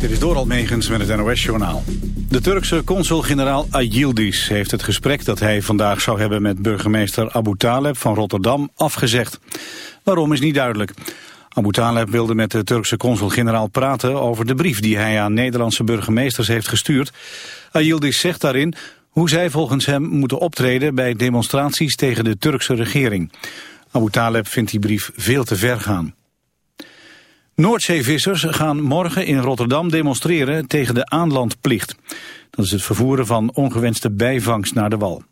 Dit is Doral Megens met het NOS-journaal. De Turkse consul-generaal Ayildiz heeft het gesprek dat hij vandaag zou hebben met burgemeester Abu Taleb van Rotterdam afgezegd. Waarom is niet duidelijk. Abu Taleb wilde met de Turkse consul-generaal praten over de brief die hij aan Nederlandse burgemeesters heeft gestuurd. Ayildiz zegt daarin hoe zij volgens hem moeten optreden bij demonstraties tegen de Turkse regering. Abu Taleb vindt die brief veel te ver gaan. Noordzeevissers gaan morgen in Rotterdam demonstreren tegen de aanlandplicht. Dat is het vervoeren van ongewenste bijvangst naar de wal.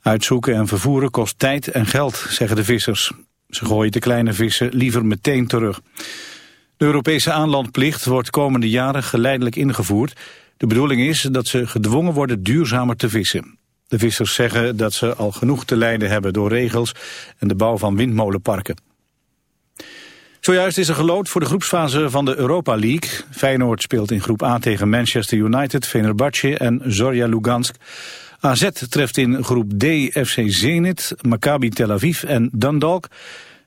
Uitzoeken en vervoeren kost tijd en geld, zeggen de vissers. Ze gooien de kleine vissen liever meteen terug. De Europese aanlandplicht wordt komende jaren geleidelijk ingevoerd. De bedoeling is dat ze gedwongen worden duurzamer te vissen. De vissers zeggen dat ze al genoeg te lijden hebben door regels en de bouw van windmolenparken. Zojuist is er gelood voor de groepsfase van de Europa League. Feyenoord speelt in groep A tegen Manchester United, Fenerbahce en Zorya Lugansk. AZ treft in groep D FC Zenit, Maccabi Tel Aviv en Dundalk.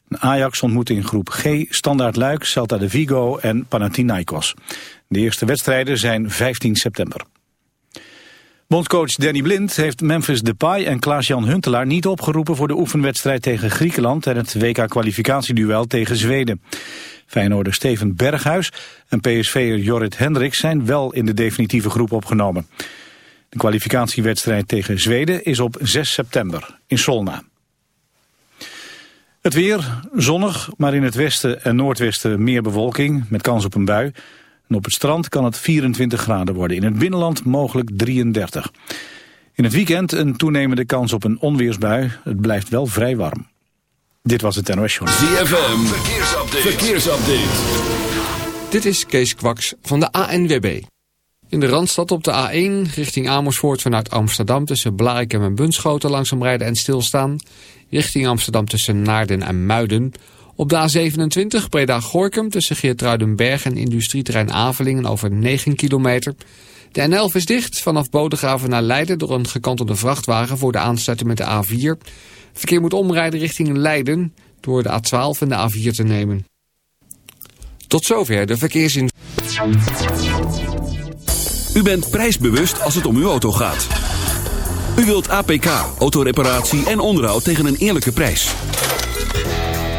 Ajax ontmoet in groep G Standaard Luik, Celta de Vigo en Panathinaikos. De eerste wedstrijden zijn 15 september. Bondcoach Danny Blind heeft Memphis Depay en Klaas-Jan Huntelaar niet opgeroepen voor de oefenwedstrijd tegen Griekenland en het WK-kwalificatieduel tegen Zweden. Feyenoorder Steven Berghuis en PSV'er Jorrit Hendricks zijn wel in de definitieve groep opgenomen. De kwalificatiewedstrijd tegen Zweden is op 6 september in Solna. Het weer, zonnig, maar in het westen en noordwesten meer bewolking met kans op een bui. En op het strand kan het 24 graden worden. In het binnenland mogelijk 33. In het weekend een toenemende kans op een onweersbui. Het blijft wel vrij warm. Dit was het NOS Show. ZFM, verkeersupdate. verkeersupdate. Dit is Kees Kwaks van de ANWB. In de Randstad op de A1 richting Amersfoort vanuit Amsterdam... tussen Blarikum en Bunschoten langzaam rijden en stilstaan. Richting Amsterdam tussen Naarden en Muiden... Op de A27 Breda-Gorkum tussen Geertruidenberg en industrieterrein Avelingen over 9 kilometer. De N11 is dicht vanaf Bodegraven naar Leiden door een gekantelde vrachtwagen voor de aansluiting met de A4. Verkeer moet omrijden richting Leiden door de A12 en de A4 te nemen. Tot zover de verkeersin. U bent prijsbewust als het om uw auto gaat. U wilt APK, autoreparatie en onderhoud tegen een eerlijke prijs.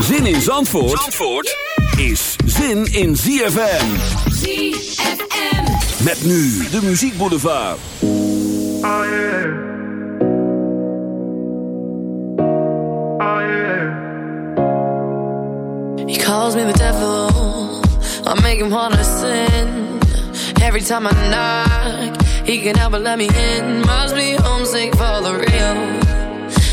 Zin in Zandvoort, Zandvoort is zin in ZFM. ZFM. Met nu de Muziek Boulevard. Oh yeah. Oh yeah. He calls me the devil. I make him wanna sin. Every time I knock, he can help but let me in. Must be homesick for the real.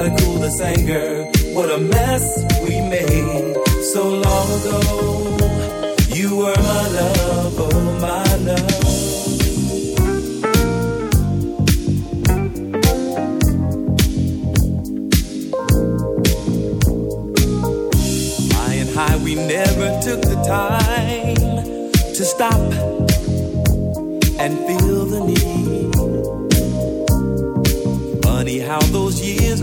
Gotta cool this anger. What a mess we made so long ago. You were my love, oh my love. Flying high, we never took the time to stop and feel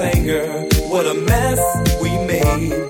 What a mess we made.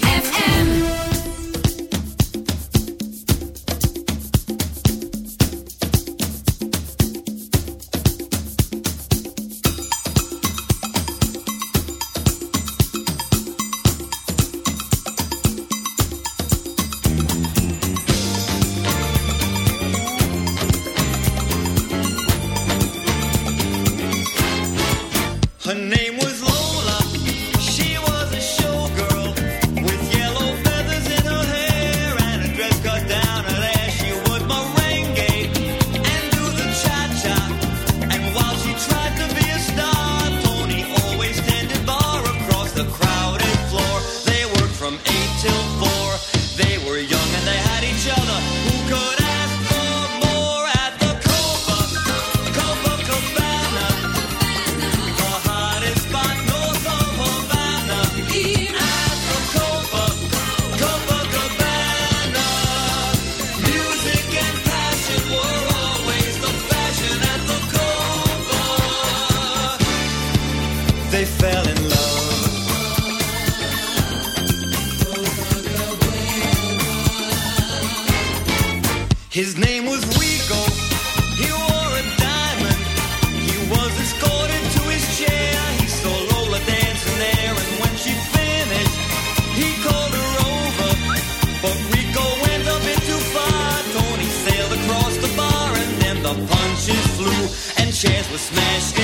smash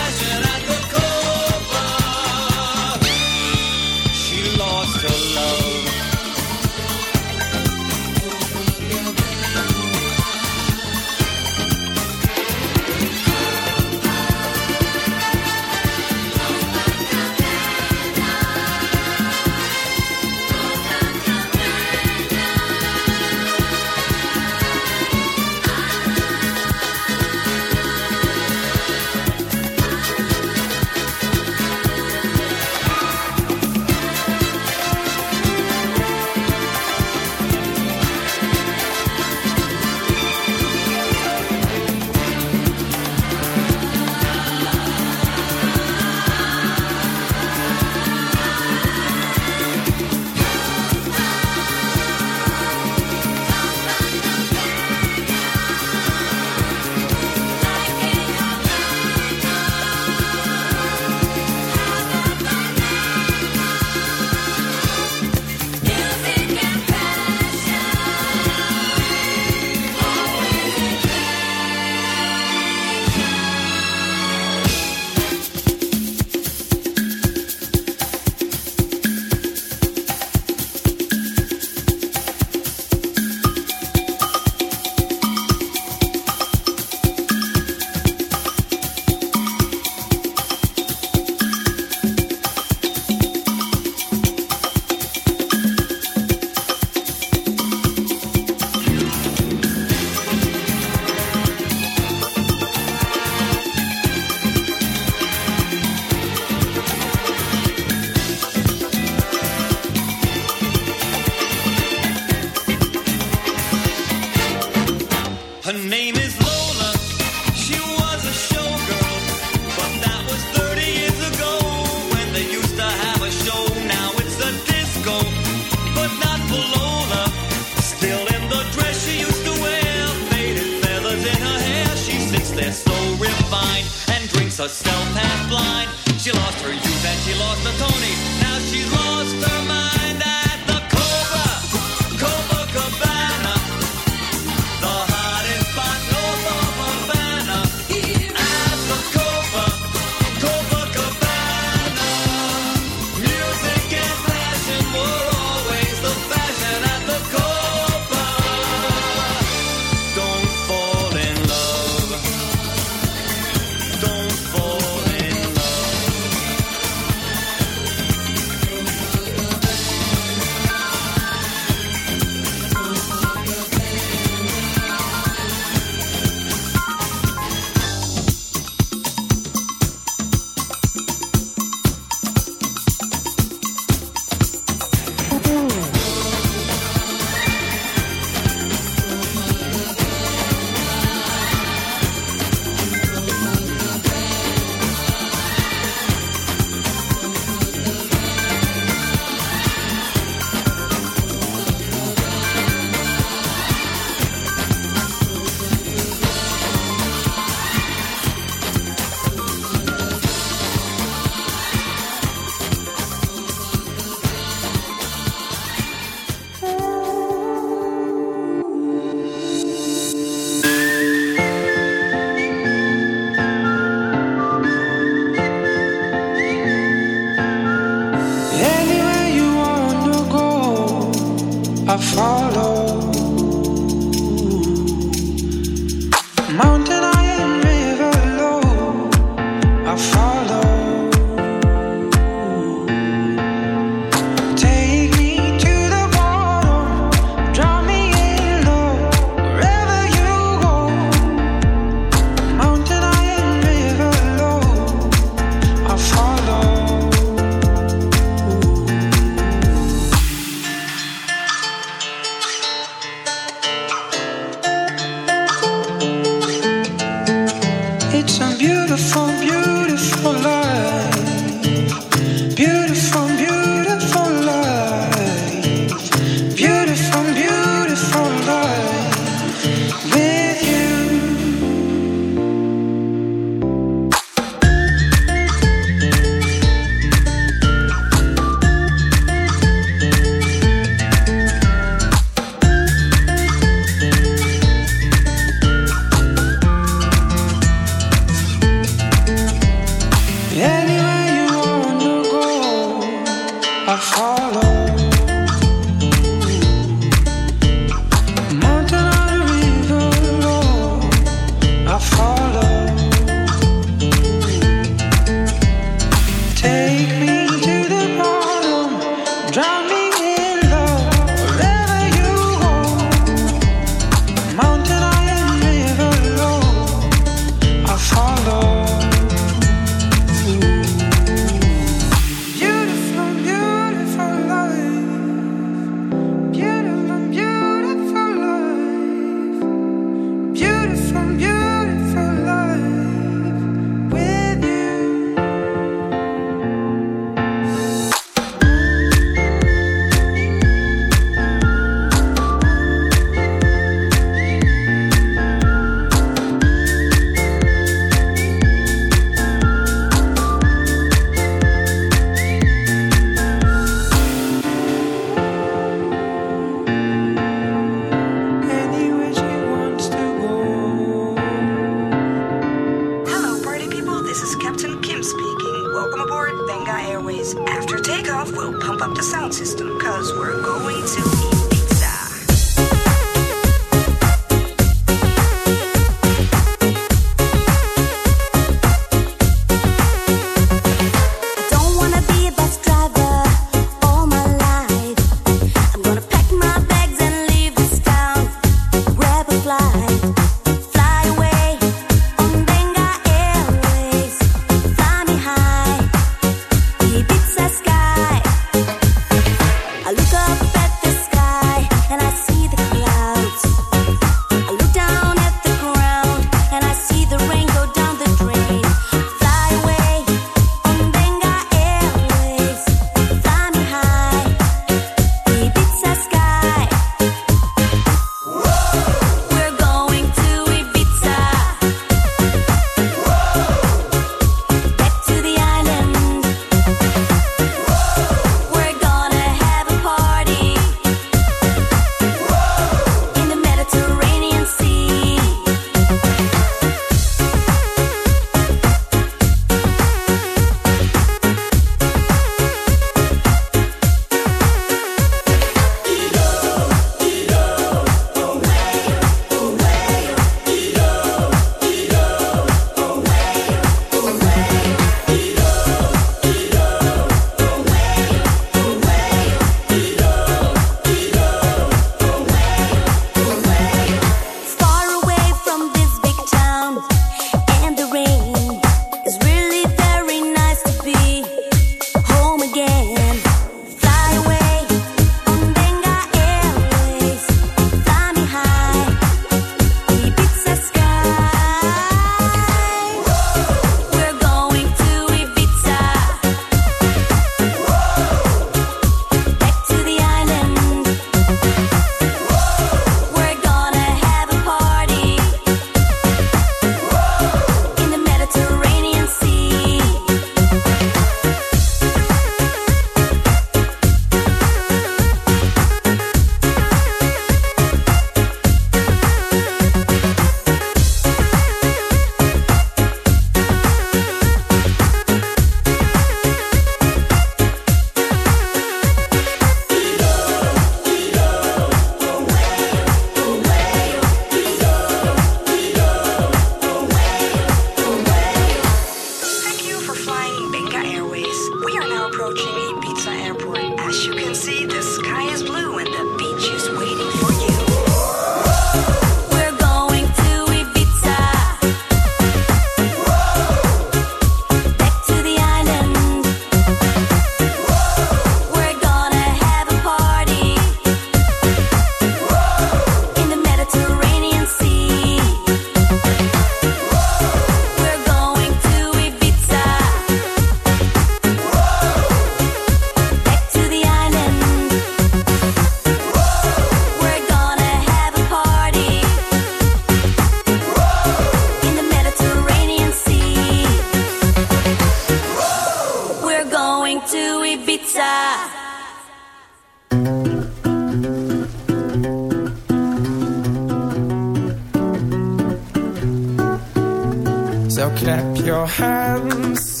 your hands.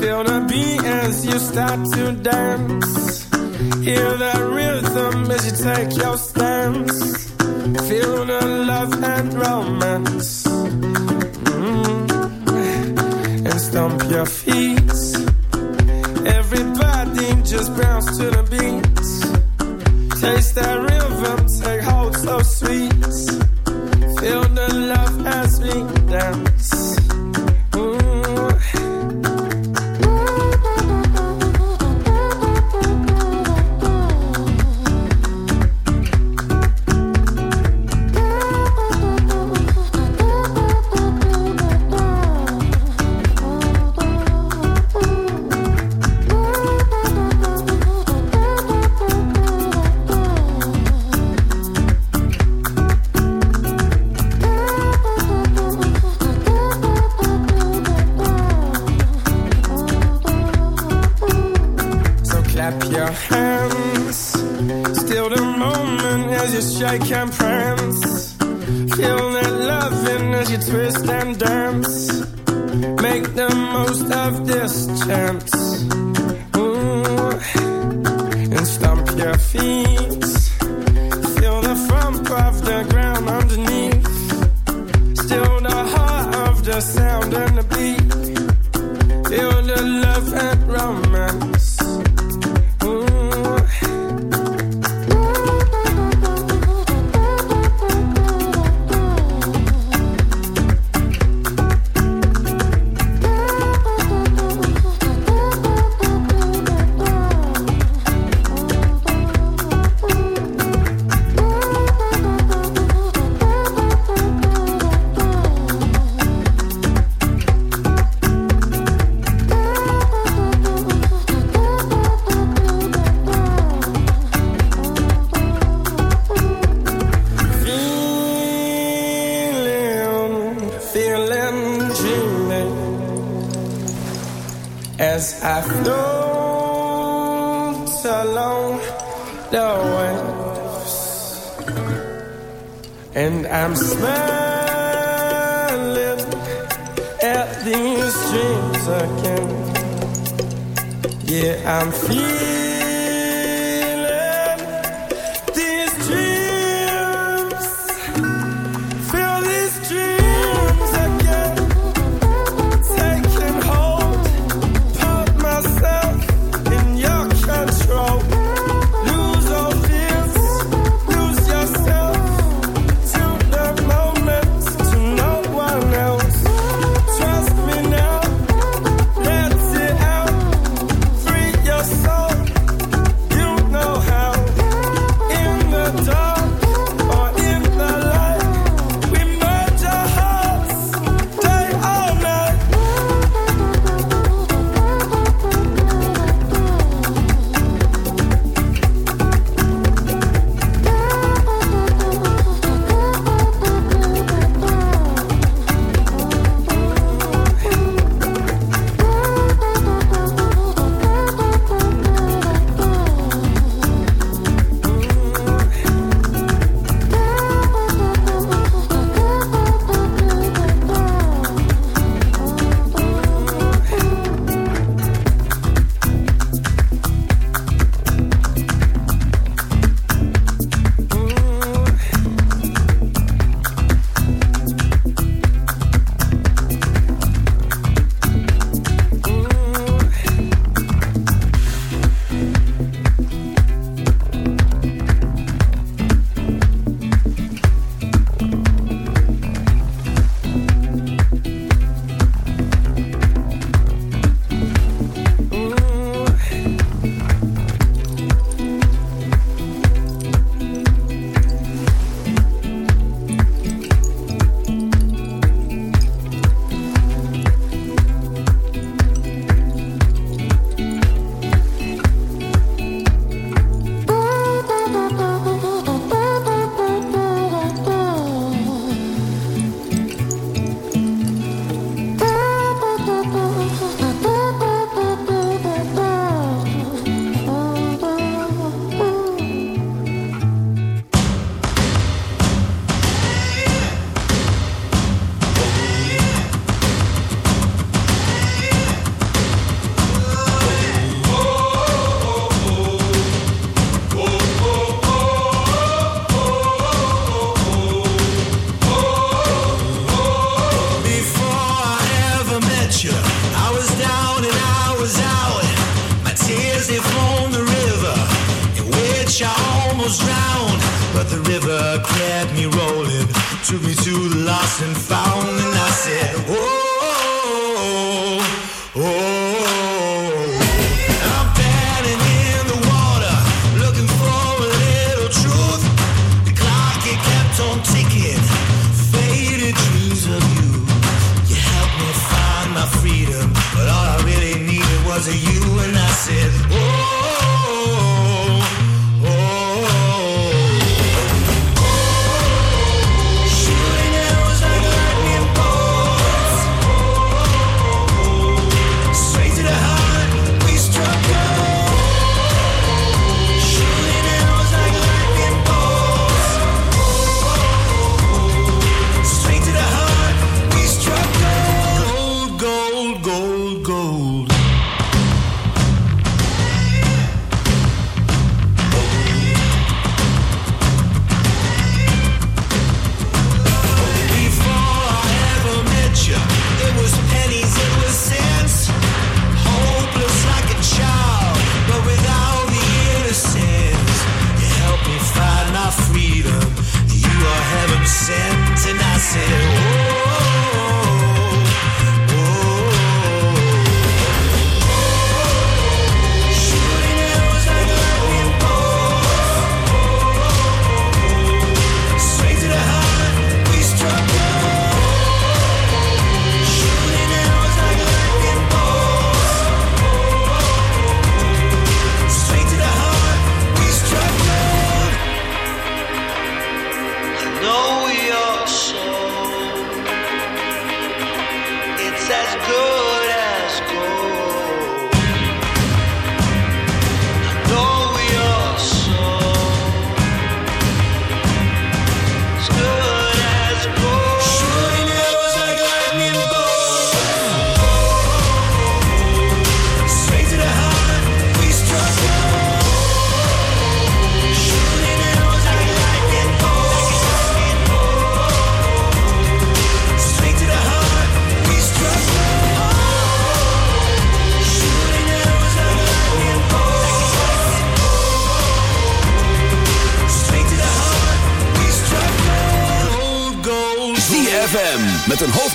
Feel the beat as you start to dance. Hear the rhythm as you take your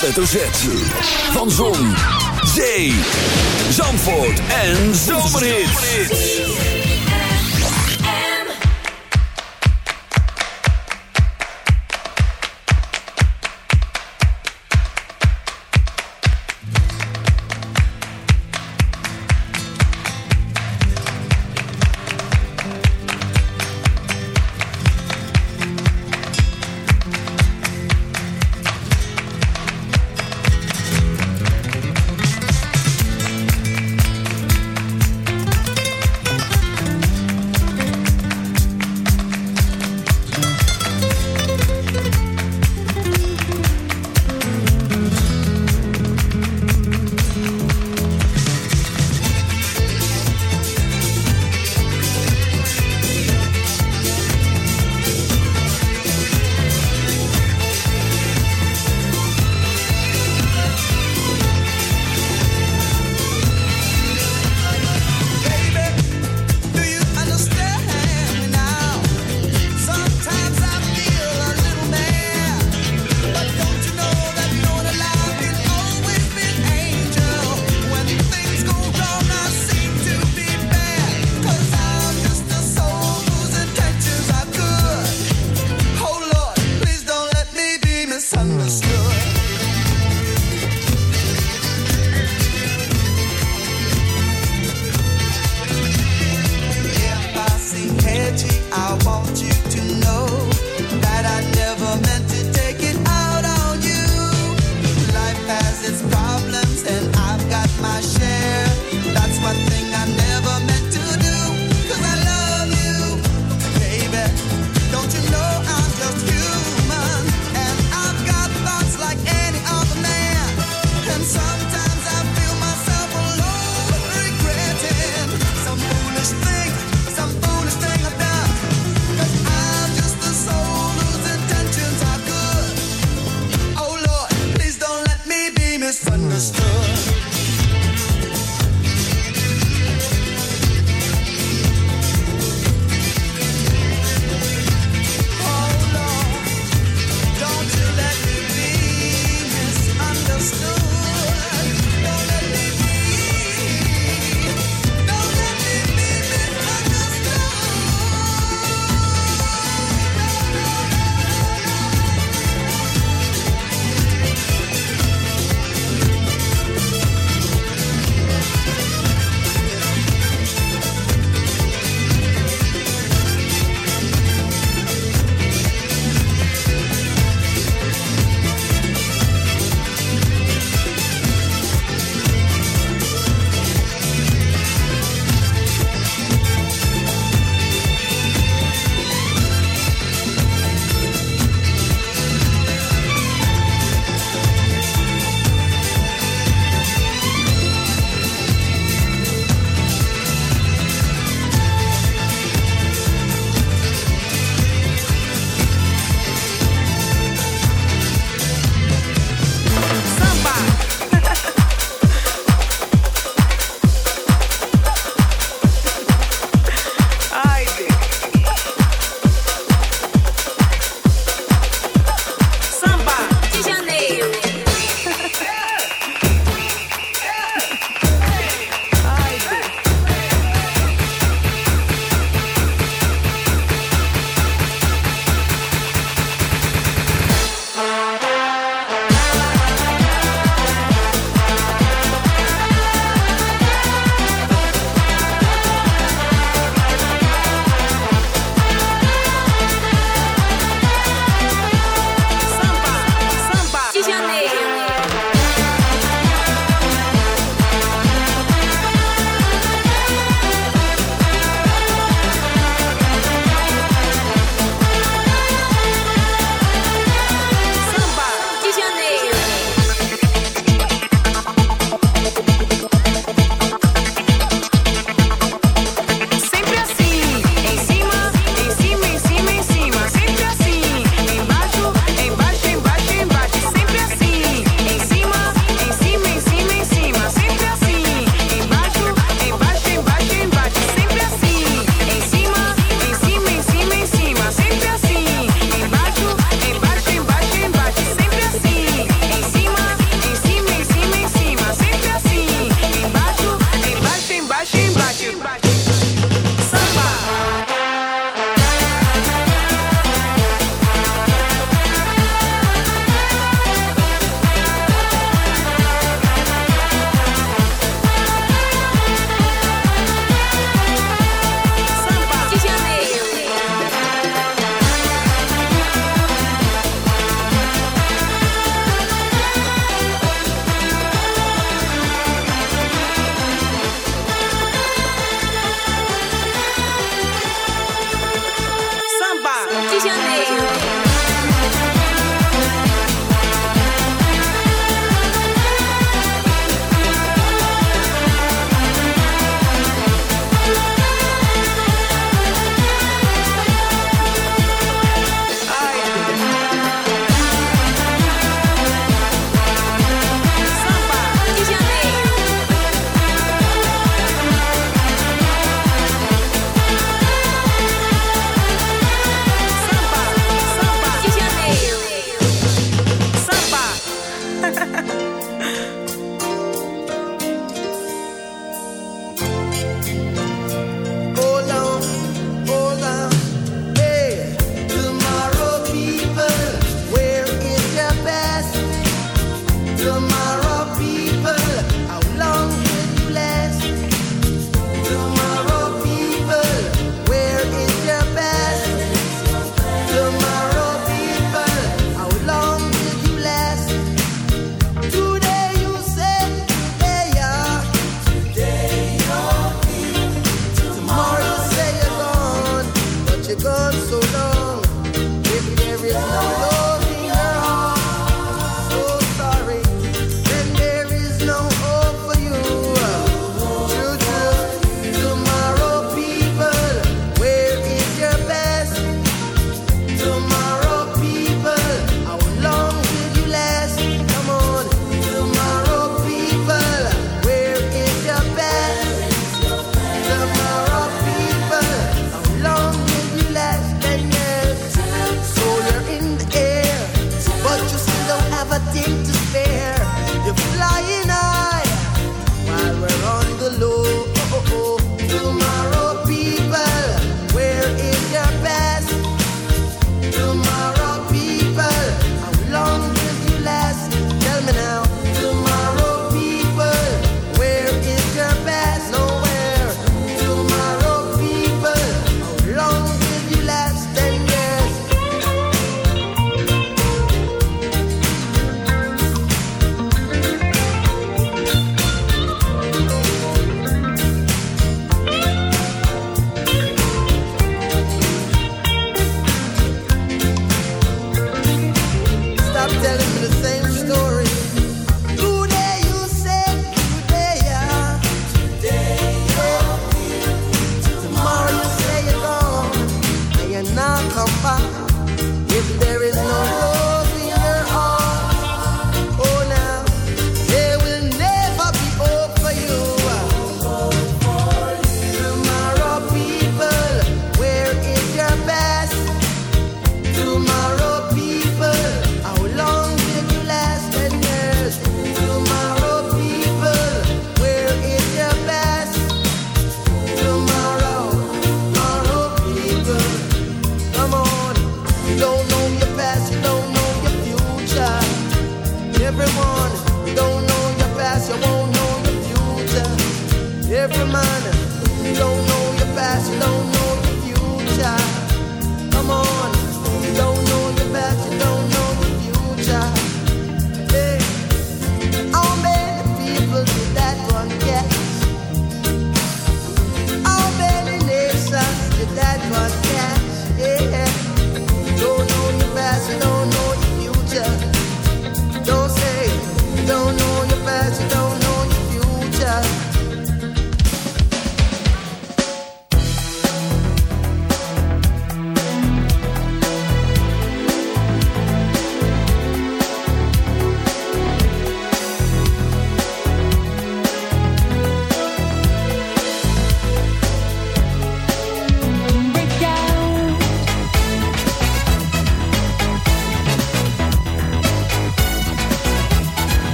hoofdletter Z. Van Zon,